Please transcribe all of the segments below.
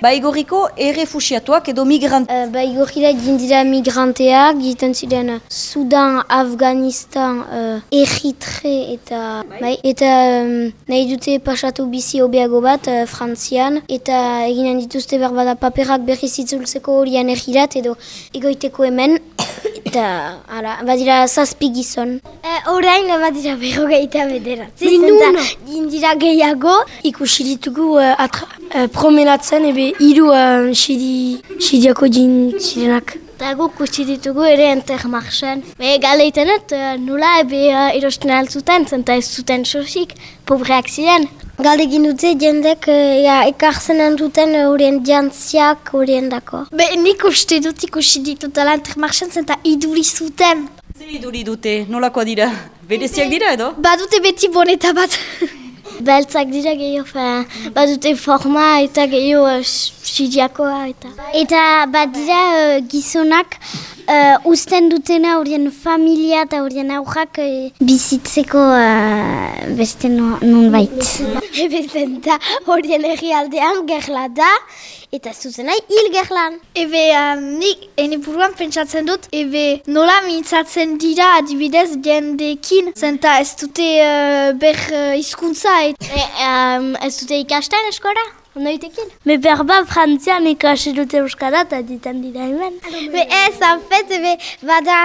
Baigoriko errefusiatuak edo migrant. Uh, Baigorira dira migranteak, egiten ziren Sudan, Afganistan, uh, Eritre eta bai, eta um, nahi dute pasatu bizi hobeago bat uh, Frantzian eta eginen dituzte berbada paperak berriz itzultzeko horian errirat edo egoiteko hemen eta ara, badira zazpi gizon. Horain uh, badira berrogeita bedera. Minuno! Dira gehiago. Ikusi ditugu uh, atra, uh, promenatzen ebe hiru uh, sidiako din zirenak. Eta guk usti ditugu ere entermarchen. Be galeiten dut, uh, nula ebe uh, erosten altzuten, zenta ez zuten sosik, pobreak ziren. Galdegin dute jendek uh, ja, ekartzen duten horien uh, jantziak horien dako. Be nik uste dut ikusi ditutela entermarchen zenta iduri zuten. Ze iduri dute, nolakoa dira? Bereziak dira edo? Badute beti boneta bat. Beltzak dira gehiago, badute forma eta gehiago sidiakoa eta. Eta badira uh, gizonak uh, usten dutena horien familia eta horien aurrak uh, bizitzeko uh, beste nun bait. Ebe zenta horien erri aldean gerla da eta zuzen nahi hil gerlan. Ebe um, nik ene buruan pentsatzen dut, ebe nola mintzatzen dira adibidez jendekin, zenta ez dute uh, ber uh, izkuntza. Et... E, um, ez dute ikasten eskola? Ondo itekin? Me berba frantzian ikasi dute euskara eta ditan dira hemen. Be ez, afet, be, bada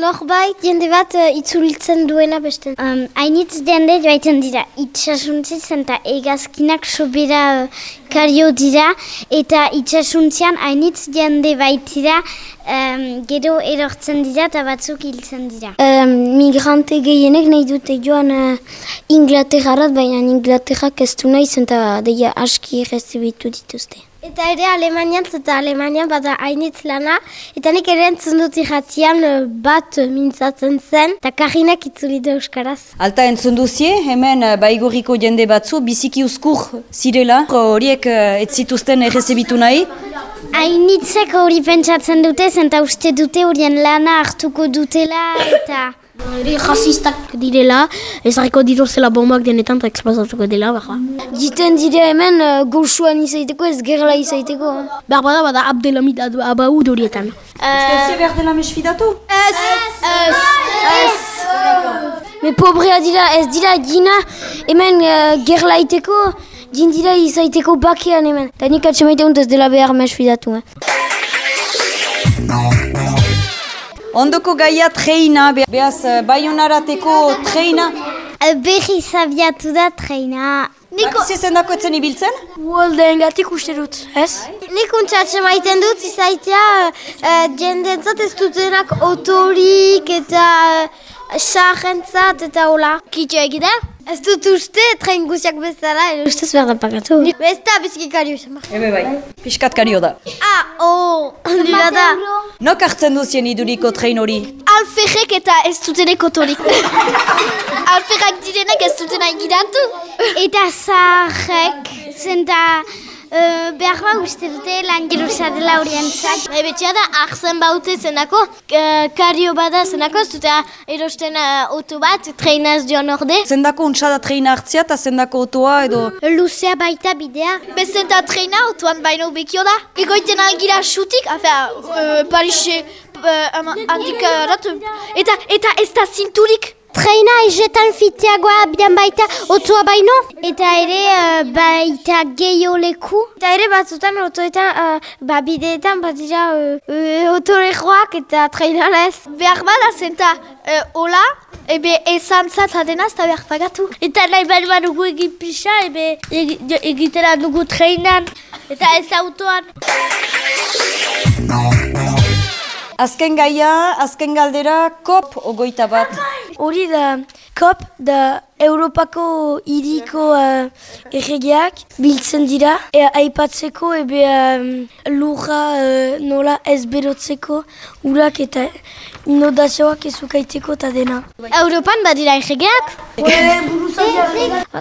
norbait jende bat uh, itzulitzen duena beste. Um, Hainitz jende joaiten dira, itxasuntziz eta egazkinak sobera uh, kario dira, eta itxasuntzian hainitz jende baitira um, gero erortzen dira eta batzuk hiltzen dira. Um, migrante gehienek nahi dute joan uh, Inglaterrarat, baina Inglaterrak ez du nahi zen eta deia aski errezibitu dituzte. Eta ere Alemanian eta Alemanian bada hainitz lana, eta nik ere entzun dut irratian bat mintzatzen zen, eta karrinak itzuli du Euskaraz. Alta entzun duzie, hemen baigoriko jende batzu, biziki uzkur zirela, horiek ez zituzten errezibitu nahi. Hainitzek hori pentsatzen dute, zenta uste dute horien lana hartuko dutela, eta... Ere jasistak direla, ezarriko dituzela bombak denetan eta eksplozatuko dela, baxa. Jiten dire hemen uh, goxuan izaiteko ez gerla izaiteko. Behar bada bada Abdelhamid abau dorietan. Ez behar dela mesfidatu? Ez! Ez! Ez! Me pobrea dira ez dira gina hemen uh, gerla iteko, dira izaiteko bakean hemen. Ta nik atxe maite ez dela behar mesfidatu. Eh. Ondoko gaia treina, behaz baionarateko treina. Berri zabiatu da treina. Niko... Zezen dako etzen ibiltzen? Uolden gatik uste dut, ez? Nik untxatxe maiten dut izaitea uh, jendentzat ez dutenak otorik eta sahentzat eta hola. Kitxo egida? Ez dut uste, tren guziak bezala, edo ustez behar da pagatu. Ez da bizki kario izan behar. Ebe bai, piskat kario da. Ah, oh, lila da. Nok hartzen duzien iduriko trein hori? Alferrek eta ez dutenek otorik. Alferrak direnek ez dutena egidatu. Eta zaharrek, zenta... Uh, behar ba uste lan geruza dela horien zak. E, betxea da, ahzen baute zenako, uh, kario bada zenako, ez dute erosten uh, oto bat, treinaz joan orde. Zendako untsa da treina hartzia eta zendako otoa edo... Luzea baita bidea. Bezen da treina otoan baino bekio da. Egoiten algira xutik, afea, uh, Parixe, uh, eta, eta ez da zinturik. Treina ezetan fiteagoa bidan baita otua baino. Eta ere uh, baita gehiago leku. Eta ere batzutan otoetan, uh, ba bideetan bat dira uh, uh, otorekoak eta treinarez. Behar bada zenta, uh, hola, ebe ezan adena ez da behar pagatu. Eta nahi bali badugu egin pisa, ebe egitera dugu treinan. Eta ez autoan. Azken gaia, azken galdera, kop ogoita bat. Hori da, kop da Europako iriko uh, erregeak biltzen dira. E, aipatzeko ebe um, lurra uh, nola ez berotzeko urak eta inodazioak ezukaiteko eta dena. Europan badira erregeak?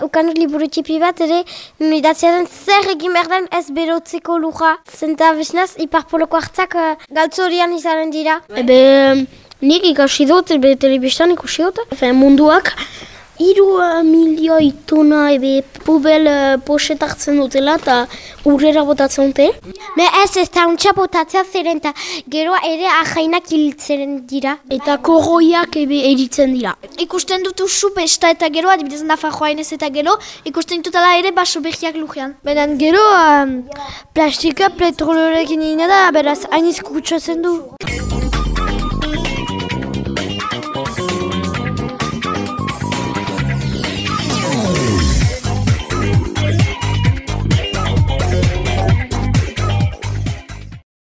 Ukan liburu txipi bat ere, nidazioaren zer egin behar den ez berotzeko lurra. Zenta besnaz, iparpoloko hartzak uh, galtzorian izanen dira. Ebe, Nik ikasi dut, be telebistan ikusi dut. Efen, munduak, Iru uh, milioi tona ebe pubel uh, poset hartzen dutela eta urrera botatzen dute. Me ez ez da untxa botatzea zeren eta geroa ere ahainak hiltzen dira. Eta korroiak ebe eritzen dira. Ikusten dutu supesta eta gero, adibidez nafa joainez eta gero, ikusten dutela ere baso behiak lujean. Benen gero um, plastika petrolorekin ina da, beraz hainiz kutsatzen du.